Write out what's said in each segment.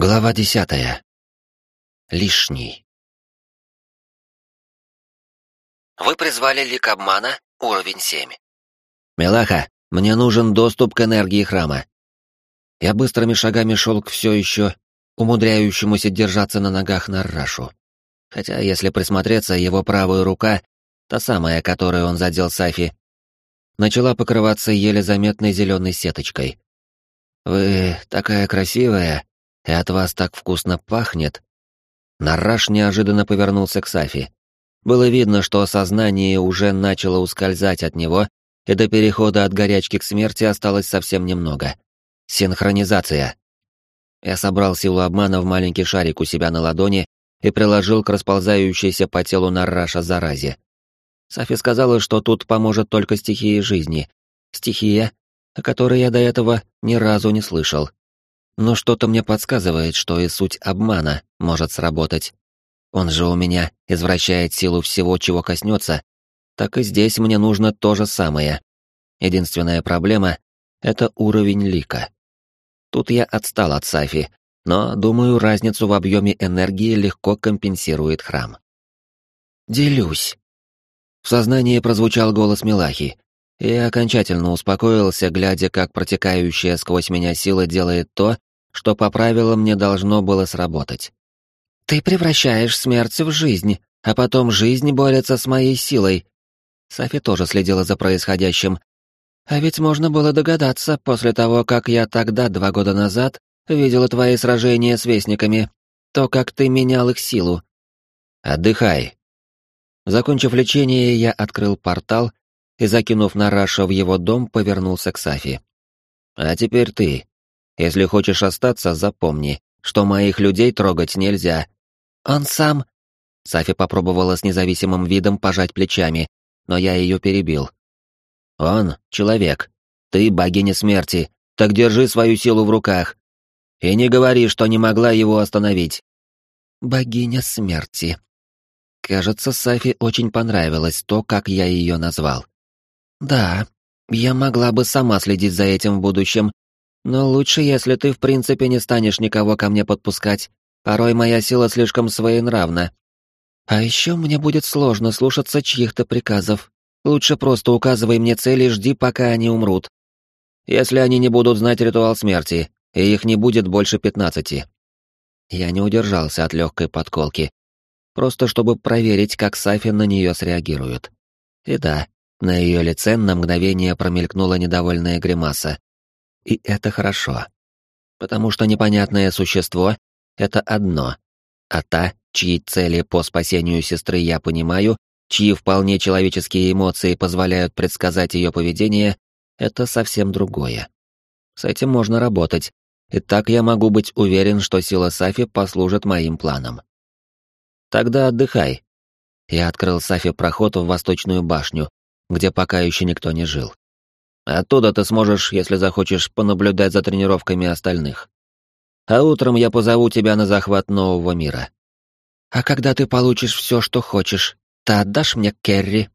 Глава десятая. Лишний. Вы призвали лик обмана, уровень 7. Милаха, мне нужен доступ к энергии храма. Я быстрыми шагами шел к все еще умудряющемуся держаться на ногах Наррашу. Хотя, если присмотреться, его правая рука, та самая, которой он задел Сафи, начала покрываться еле заметной зеленой сеточкой. «Вы такая красивая», и от вас так вкусно пахнет». Нараш неожиданно повернулся к Сафи. Было видно, что сознание уже начало ускользать от него, и до перехода от горячки к смерти осталось совсем немного. Синхронизация. Я собрал силу обмана в маленький шарик у себя на ладони и приложил к расползающейся по телу Нараша заразе. Сафи сказала, что тут поможет только стихия жизни. Стихия, о которой я до этого ни разу не слышал но что-то мне подсказывает, что и суть обмана может сработать. Он же у меня извращает силу всего, чего коснется, так и здесь мне нужно то же самое. Единственная проблема — это уровень лика. Тут я отстал от Сафи, но, думаю, разницу в объеме энергии легко компенсирует храм. «Делюсь». В сознании прозвучал голос Милахи, и я окончательно успокоился, глядя, как протекающая сквозь меня сила делает то, что по правилам не должно было сработать. «Ты превращаешь смерть в жизнь, а потом жизнь борется с моей силой». Софи тоже следила за происходящим. «А ведь можно было догадаться, после того, как я тогда, два года назад, видела твои сражения с вестниками, то, как ты менял их силу». «Отдыхай». Закончив лечение, я открыл портал и, закинув Нараша в его дом, повернулся к Сафи. «А теперь ты. Если хочешь остаться, запомни, что моих людей трогать нельзя. Он сам... Сафи попробовала с независимым видом пожать плечами, но я ее перебил. Он — человек. Ты богиня смерти, так держи свою силу в руках. И не говори, что не могла его остановить. Богиня смерти. Кажется, Сафи очень понравилось то, как я ее назвал. Да, я могла бы сама следить за этим в будущем, но лучше, если ты в принципе не станешь никого ко мне подпускать. Порой моя сила слишком своенравна. А еще мне будет сложно слушаться чьих-то приказов. Лучше просто указывай мне цели и жди, пока они умрут. Если они не будут знать ритуал смерти, и их не будет больше пятнадцати. Я не удержался от легкой подколки. Просто чтобы проверить, как Сафи на нее среагирует. И да, на ее лице на мгновение промелькнула недовольная гримаса. И это хорошо. Потому что непонятное существо — это одно, а та, чьи цели по спасению сестры я понимаю, чьи вполне человеческие эмоции позволяют предсказать ее поведение, это совсем другое. С этим можно работать, и так я могу быть уверен, что сила Сафи послужит моим планам. Тогда отдыхай. Я открыл Сафи проход в восточную башню, где пока еще никто не жил. Оттуда ты сможешь, если захочешь, понаблюдать за тренировками остальных. А утром я позову тебя на захват нового мира. А когда ты получишь все, что хочешь, ты отдашь мне Керри?»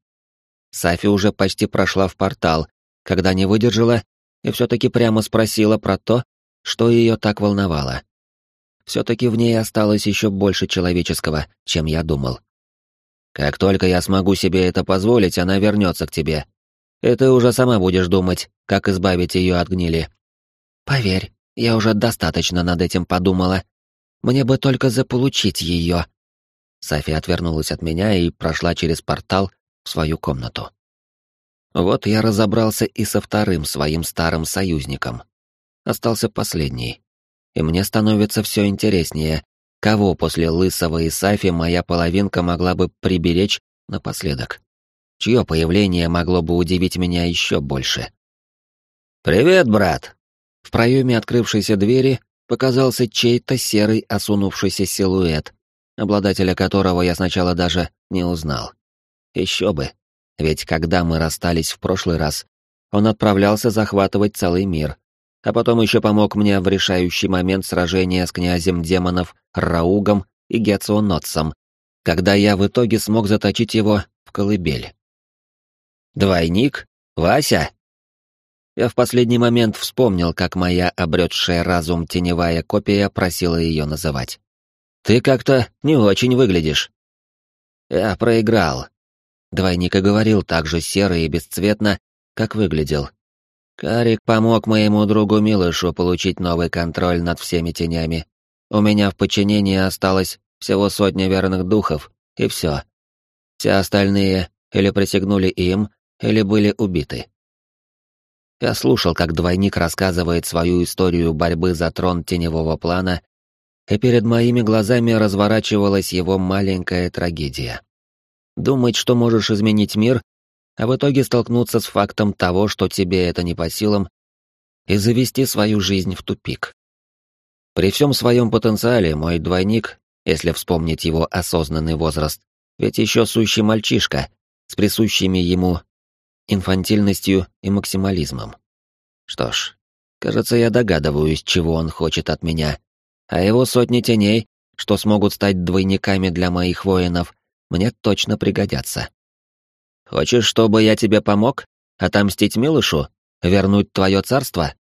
Сафи уже почти прошла в портал, когда не выдержала и все-таки прямо спросила про то, что ее так волновало. Все-таки в ней осталось еще больше человеческого, чем я думал. «Как только я смогу себе это позволить, она вернется к тебе», и ты уже сама будешь думать, как избавить ее от гнили. Поверь, я уже достаточно над этим подумала. Мне бы только заполучить ее. София отвернулась от меня и прошла через портал в свою комнату. Вот я разобрался и со вторым своим старым союзником. Остался последний. И мне становится все интереснее, кого после Лысого и Сафи моя половинка могла бы приберечь напоследок чье появление могло бы удивить меня еще больше. «Привет, брат!» В проеме открывшейся двери показался чей-то серый осунувшийся силуэт, обладателя которого я сначала даже не узнал. Еще бы, ведь когда мы расстались в прошлый раз, он отправлялся захватывать целый мир, а потом еще помог мне в решающий момент сражения с князем демонов Раугом и Геционотсом, когда я в итоге смог заточить его в колыбель. Двойник? Вася? Я в последний момент вспомнил, как моя обретшая разум теневая копия просила ее называть. «Ты как-то не очень выглядишь». Я проиграл. Двойник и говорил так же серо и бесцветно, как выглядел. Карик помог моему другу Милышу получить новый контроль над всеми тенями. У меня в подчинении осталось всего сотня верных духов, и все. Все остальные или присягнули им, или были убиты. Я слушал, как двойник рассказывает свою историю борьбы за трон теневого плана, и перед моими глазами разворачивалась его маленькая трагедия. Думать, что можешь изменить мир, а в итоге столкнуться с фактом того, что тебе это не по силам, и завести свою жизнь в тупик. При всем своем потенциале мой двойник, если вспомнить его осознанный возраст, ведь еще сущий мальчишка, с присущими ему инфантильностью и максимализмом. Что ж, кажется, я догадываюсь, чего он хочет от меня, а его сотни теней, что смогут стать двойниками для моих воинов, мне точно пригодятся. Хочешь, чтобы я тебе помог? Отомстить Милышу? Вернуть твое царство?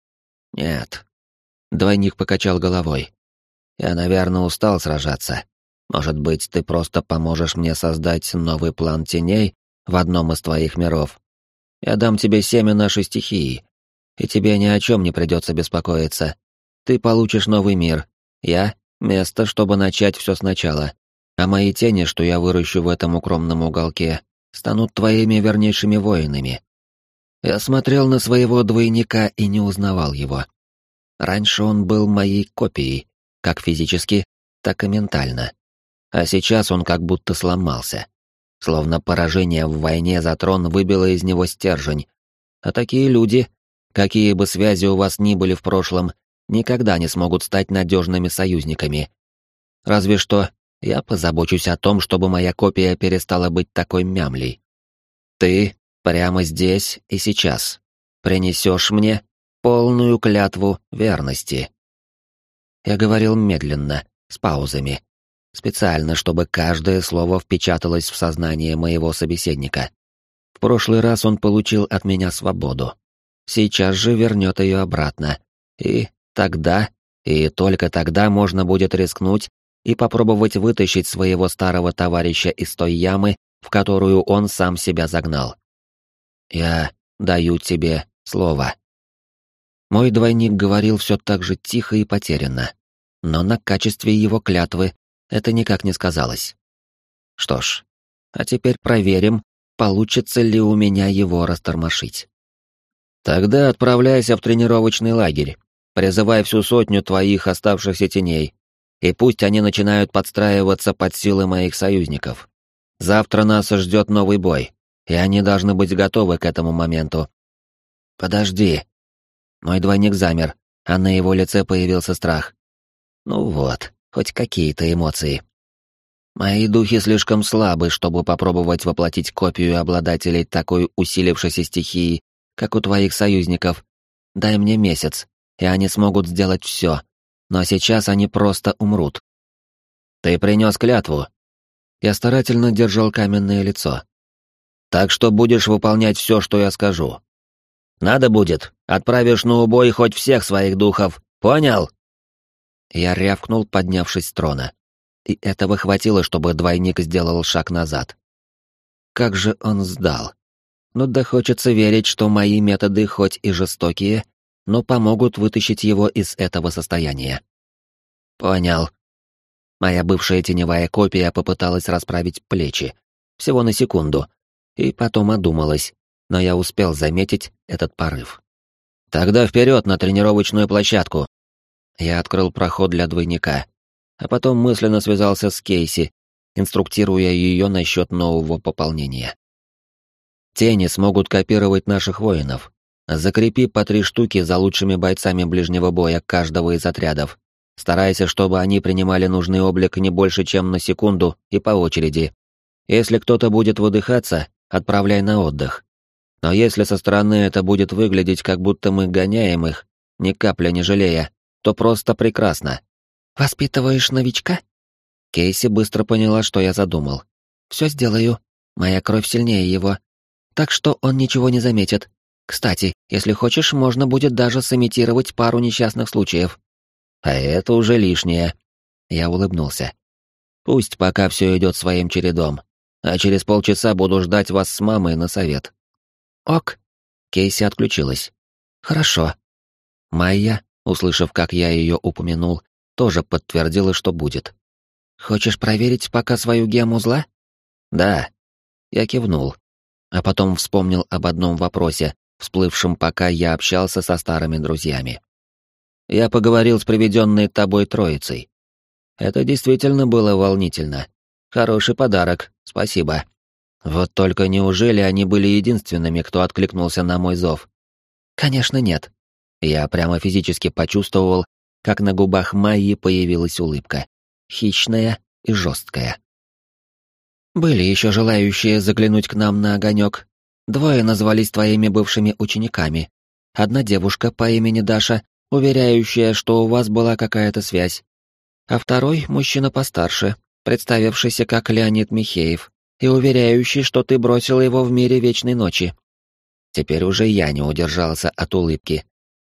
Нет. Двойник покачал головой. Я, наверное, устал сражаться. Может быть, ты просто поможешь мне создать новый план теней в одном из твоих миров, я дам тебе семя нашей стихии, и тебе ни о чем не придется беспокоиться. Ты получишь новый мир, я — место, чтобы начать все сначала, а мои тени, что я выращу в этом укромном уголке, станут твоими вернейшими воинами. Я смотрел на своего двойника и не узнавал его. Раньше он был моей копией, как физически, так и ментально. А сейчас он как будто сломался. Словно поражение в войне за трон выбило из него стержень. А такие люди, какие бы связи у вас ни были в прошлом, никогда не смогут стать надежными союзниками. Разве что я позабочусь о том, чтобы моя копия перестала быть такой мямлей. Ты прямо здесь и сейчас принесешь мне полную клятву верности. Я говорил медленно, с паузами. Специально, чтобы каждое слово впечаталось в сознание моего собеседника. В прошлый раз он получил от меня свободу. Сейчас же вернет ее обратно. И тогда, и только тогда можно будет рискнуть и попробовать вытащить своего старого товарища из той ямы, в которую он сам себя загнал. Я даю тебе слово. Мой двойник говорил все так же тихо и потерянно, но на качестве его клятвы это никак не сказалось. Что ж, а теперь проверим, получится ли у меня его растормошить. Тогда отправляйся в тренировочный лагерь, призывай всю сотню твоих оставшихся теней, и пусть они начинают подстраиваться под силы моих союзников. Завтра нас ждет новый бой, и они должны быть готовы к этому моменту. Подожди. Мой двойник замер, а на его лице появился страх. Ну вот, хоть какие-то эмоции. Мои духи слишком слабы, чтобы попробовать воплотить копию обладателей такой усилившейся стихии, как у твоих союзников. Дай мне месяц, и они смогут сделать все. Но сейчас они просто умрут. Ты принес клятву. Я старательно держал каменное лицо. Так что будешь выполнять все, что я скажу. Надо будет, отправишь на убой хоть всех своих духов. Понял? Я рявкнул, поднявшись с трона. И этого хватило, чтобы двойник сделал шаг назад. Как же он сдал. Но ну да хочется верить, что мои методы хоть и жестокие, но помогут вытащить его из этого состояния. Понял. Моя бывшая теневая копия попыталась расправить плечи. Всего на секунду. И потом одумалась, но я успел заметить этот порыв. «Тогда вперед на тренировочную площадку!» Я открыл проход для двойника, а потом мысленно связался с Кейси, инструктируя ее насчет нового пополнения. Тени смогут копировать наших воинов. Закрепи по три штуки за лучшими бойцами ближнего боя каждого из отрядов. Старайся, чтобы они принимали нужный облик не больше, чем на секунду и по очереди. Если кто-то будет выдыхаться, отправляй на отдых. Но если со стороны это будет выглядеть, как будто мы гоняем их, ни капля не жалея, то просто прекрасно. «Воспитываешь новичка?» Кейси быстро поняла, что я задумал. «Все сделаю. Моя кровь сильнее его. Так что он ничего не заметит. Кстати, если хочешь, можно будет даже сымитировать пару несчастных случаев. А это уже лишнее. Я улыбнулся. Пусть пока все идет своим чередом, а через полчаса буду ждать вас с мамой на совет. Ок. Кейси отключилась. Хорошо. Майя, услышав, как я ее упомянул, тоже подтвердила, что будет. Хочешь проверить пока свою гему зла? Да. Я кивнул, а потом вспомнил об одном вопросе, всплывшем, пока я общался со старыми друзьями. Я поговорил с приведенной тобой троицей. Это действительно было волнительно. Хороший подарок, спасибо. Вот только неужели они были единственными, кто откликнулся на мой зов? Конечно, нет. Я прямо физически почувствовал, как на губах Майи появилась улыбка. Хищная и жесткая. Были еще желающие заглянуть к нам на огонек. Двое назвались твоими бывшими учениками. Одна девушка по имени Даша, уверяющая, что у вас была какая-то связь. А второй — мужчина постарше, представившийся как Леонид Михеев, и уверяющий, что ты бросила его в мире вечной ночи. Теперь уже я не удержался от улыбки,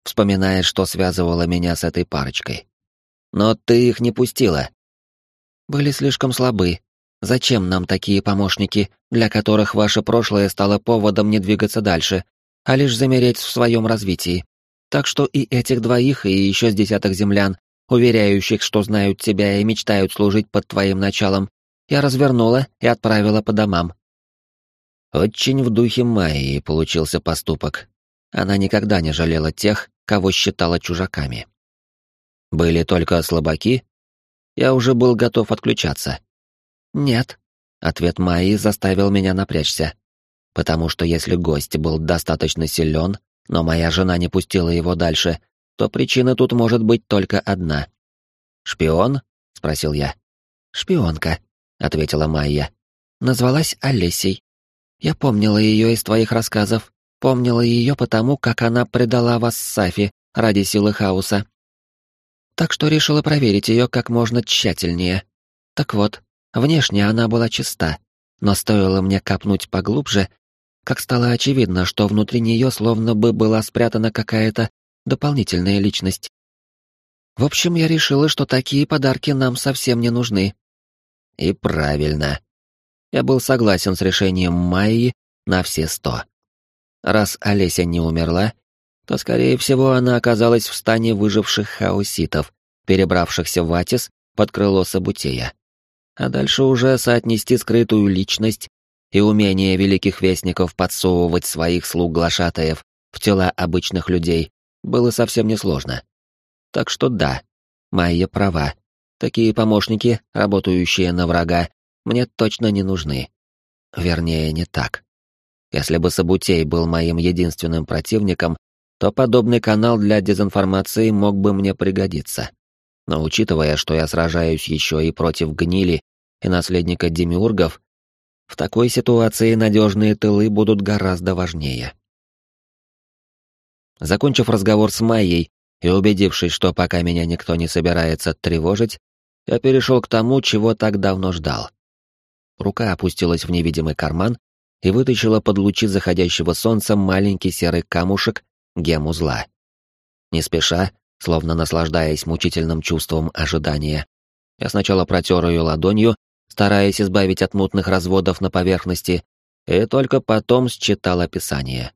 вспоминая, что связывало меня с этой парочкой. Но ты их не пустила. Были слишком слабы. Зачем нам такие помощники, для которых ваше прошлое стало поводом не двигаться дальше, а лишь замереть в своем развитии? Так что и этих двоих, и еще с десяток землян, уверяющих, что знают тебя и мечтают служить под твоим началом, я развернула и отправила по домам. Очень в духе Майи получился поступок. Она никогда не жалела тех, кого считала чужаками. Были только слабаки? Я уже был готов отключаться. Нет. Ответ Майи заставил меня напрячься. Потому что если гость был достаточно силен, но моя жена не пустила его дальше, то причина тут может быть только одна. «Шпион?» — спросил я. «Шпионка», — ответила Майя. «Назвалась Олесей. Я помнила ее из твоих рассказов, помнила ее потому, как она предала вас Сафи ради силы хаоса. Так что решила проверить ее как можно тщательнее. Так вот, внешне она была чиста, но стоило мне копнуть поглубже, как стало очевидно, что внутри нее словно бы была спрятана какая-то дополнительная личность. В общем, я решила, что такие подарки нам совсем не нужны. И правильно. Я был согласен с решением Майи на все сто. Раз Олеся не умерла, то, скорее всего, она оказалась в стане выживших хаоситов, перебравшихся в Атис под крыло Сабутея. А дальше уже соотнести скрытую личность и умение великих вестников подсовывать своих слуг-глашатаев в тела обычных людей было совсем несложно. Так что да, Майя права. Такие помощники, работающие на врага, мне точно не нужны. Вернее, не так. Если бы Сабутей был моим единственным противником, то подобный канал для дезинформации мог бы мне пригодиться. Но учитывая, что я сражаюсь еще и против гнили и наследника демиургов, в такой ситуации надежные тылы будут гораздо важнее. Закончив разговор с Майей и убедившись, что пока меня никто не собирается тревожить, я перешел к тому, чего так давно ждал. Рука опустилась в невидимый карман и вытащила под лучи заходящего солнца маленький серый камушек гему зла. Не спеша, словно наслаждаясь мучительным чувством ожидания, я сначала протер ее ладонью, стараясь избавить от мутных разводов на поверхности, и только потом считал описание.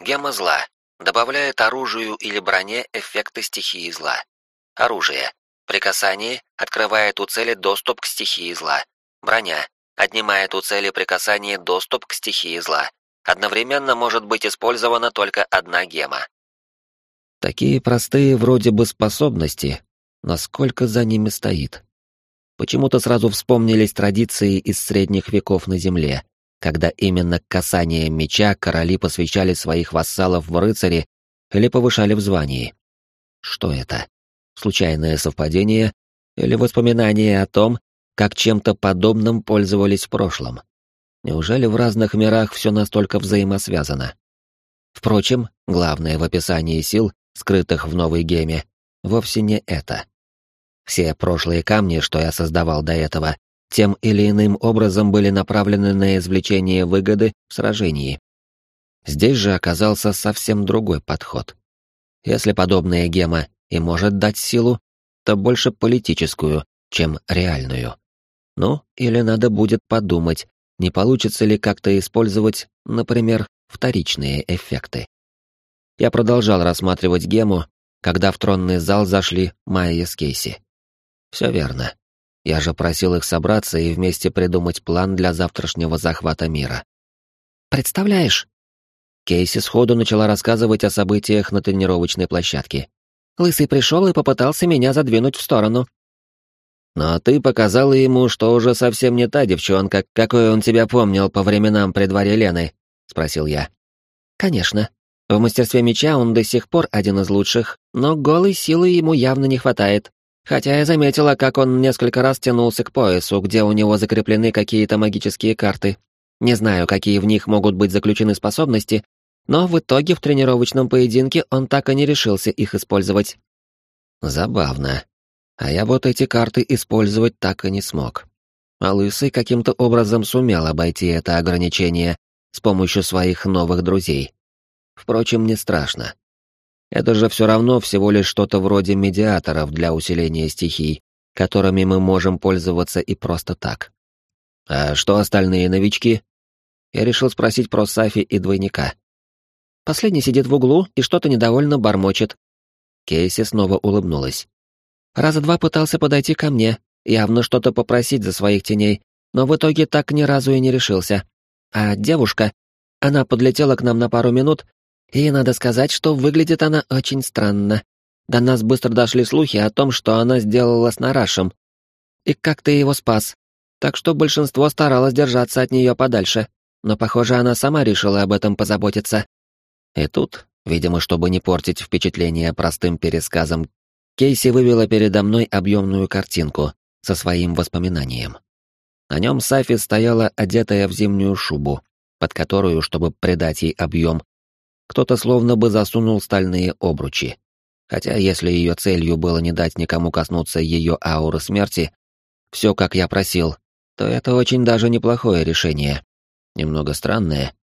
Гема зла. Добавляет оружию или броне эффекты стихии зла. Оружие. При касании открывает у цели доступ к стихии зла. Броня. Отнимает у цели при касании доступ к стихии зла. Одновременно может быть использована только одна гема. Такие простые вроде бы способности, но сколько за ними стоит. Почему-то сразу вспомнились традиции из средних веков на Земле, когда именно касанием меча короли посвящали своих вассалов в рыцари или повышали в звании. Что это? Случайное совпадение или воспоминание о том, как чем-то подобным пользовались в прошлом? Неужели в разных мирах все настолько взаимосвязано? Впрочем, главное в описании сил, скрытых в новой геме, вовсе не это. Все прошлые камни, что я создавал до этого, тем или иным образом были направлены на извлечение выгоды в сражении. Здесь же оказался совсем другой подход. Если подобная гема и может дать силу, то больше политическую, чем реальную. Ну, или надо будет подумать, не получится ли как-то использовать, например, вторичные эффекты. Я продолжал рассматривать гему, когда в тронный зал зашли Майя с Кейси. Все верно. Я же просил их собраться и вместе придумать план для завтрашнего захвата мира. «Представляешь?» Кейси сходу начала рассказывать о событиях на тренировочной площадке. «Лысый пришел и попытался меня задвинуть в сторону. Но ты показала ему, что уже совсем не та девчонка, какой он тебя помнил по временам при дворе Лены, спросил я. Конечно. В мастерстве меча он до сих пор один из лучших, но голой силы ему явно не хватает. Хотя я заметила, как он несколько раз тянулся к поясу, где у него закреплены какие-то магические карты. Не знаю, какие в них могут быть заключены способности, но в итоге в тренировочном поединке он так и не решился их использовать. Забавно. А я вот эти карты использовать так и не смог. А Лысый каким-то образом сумел обойти это ограничение с помощью своих новых друзей. Впрочем, не страшно. Это же все равно всего лишь что-то вроде медиаторов для усиления стихий, которыми мы можем пользоваться и просто так. А что остальные новички? Я решил спросить про Сафи и двойника. Последний сидит в углу и что-то недовольно бормочет. Кейси снова улыбнулась. Раза два пытался подойти ко мне, явно что-то попросить за своих теней, но в итоге так ни разу и не решился. А девушка, она подлетела к нам на пару минут, и надо сказать, что выглядит она очень странно. До нас быстро дошли слухи о том, что она сделала с Нарашем. И как ты его спас. Так что большинство старалось держаться от нее подальше, но, похоже, она сама решила об этом позаботиться. И тут, видимо, чтобы не портить впечатление простым пересказом Кейси вывела передо мной объемную картинку со своим воспоминанием. На нем Сафи стояла одетая в зимнюю шубу, под которую, чтобы придать ей объем, кто-то словно бы засунул стальные обручи. Хотя если ее целью было не дать никому коснуться ее ауры смерти, все как я просил, то это очень даже неплохое решение. Немного странное,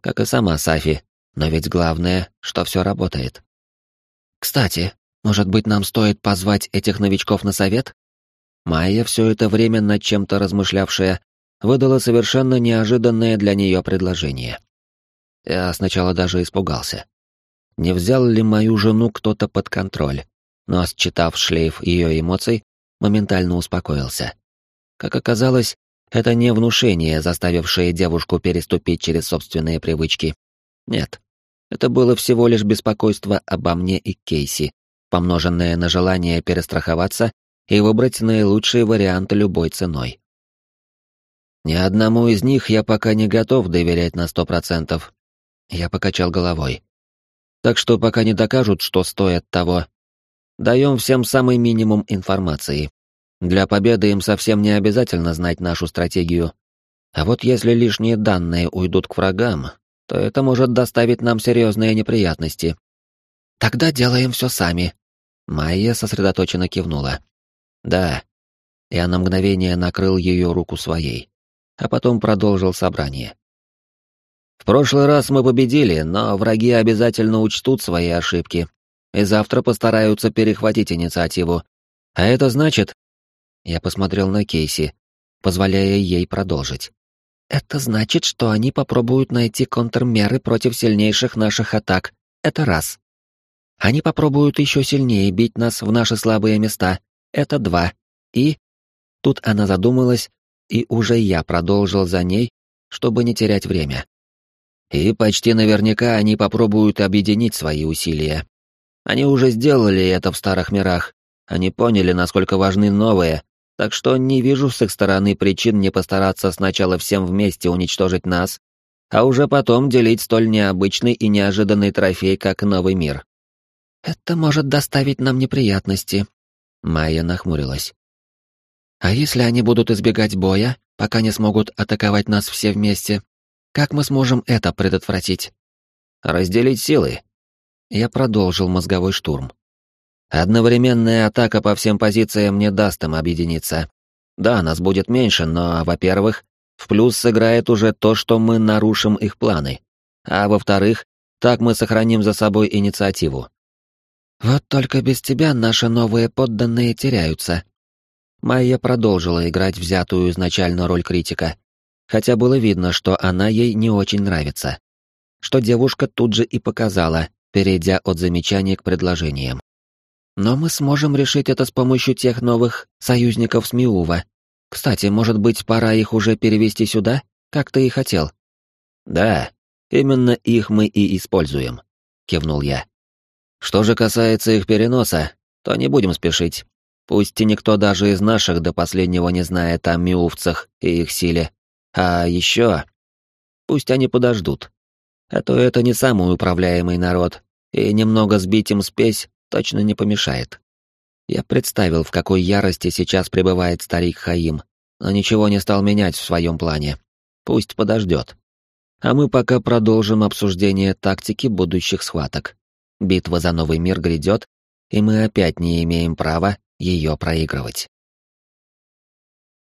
как и сама Сафи, но ведь главное, что все работает. Кстати, может быть, нам стоит позвать этих новичков на совет? Майя, все это время над чем-то размышлявшая, выдала совершенно неожиданное для нее предложение. Я сначала даже испугался. Не взял ли мою жену кто-то под контроль, но, считав шлейф ее эмоций, моментально успокоился. Как оказалось, это не внушение, заставившее девушку переступить через собственные привычки. Нет, это было всего лишь беспокойство обо мне и Кейси, помноженное на желание перестраховаться и выбрать наилучшие варианты любой ценой. Ни одному из них я пока не готов доверять на сто процентов. Я покачал головой. Так что пока не докажут, что стоят того, даем всем самый минимум информации. Для победы им совсем не обязательно знать нашу стратегию. А вот если лишние данные уйдут к врагам, то это может доставить нам серьезные неприятности. Тогда делаем все сами, Майя сосредоточенно кивнула. «Да». Я на мгновение накрыл ее руку своей, а потом продолжил собрание. «В прошлый раз мы победили, но враги обязательно учтут свои ошибки и завтра постараются перехватить инициативу. А это значит...» Я посмотрел на Кейси, позволяя ей продолжить. «Это значит, что они попробуют найти контрмеры против сильнейших наших атак. Это раз. Они попробуют еще сильнее бить нас в наши слабые места. Это два. И... Тут она задумалась, и уже я продолжил за ней, чтобы не терять время. И почти наверняка они попробуют объединить свои усилия. Они уже сделали это в старых мирах. Они поняли, насколько важны новые, так что не вижу с их стороны причин не постараться сначала всем вместе уничтожить нас, а уже потом делить столь необычный и неожиданный трофей, как новый мир. «Это может доставить нам неприятности», — Майя нахмурилась. «А если они будут избегать боя, пока не смогут атаковать нас все вместе? Как мы сможем это предотвратить?» «Разделить силы». Я продолжил мозговой штурм. Одновременная атака по всем позициям не даст им объединиться. Да, нас будет меньше, но, во-первых, в плюс сыграет уже то, что мы нарушим их планы. а во-вторых, так мы сохраним за собой инициативу. Вот только без тебя наши новые подданные теряются. Майя продолжила играть взятую изначально роль критика, хотя было видно, что она ей не очень нравится. Что девушка тут же и показала, перейдя от замечаний к предложениям. Но мы сможем решить это с помощью тех новых союзников с Миува. Кстати, может быть, пора их уже перевести сюда, как ты и хотел? Да, именно их мы и используем, кивнул я. Что же касается их переноса, то не будем спешить. Пусть и никто даже из наших до последнего не знает о миувцах и их силе. А еще... Пусть они подождут. А то это не самый управляемый народ, и немного сбить им спесь точно не помешает. Я представил, в какой ярости сейчас пребывает старик Хаим, но ничего не стал менять в своем плане. Пусть подождет. А мы пока продолжим обсуждение тактики будущих схваток. Битва за новый мир грядет, и мы опять не имеем права ее проигрывать.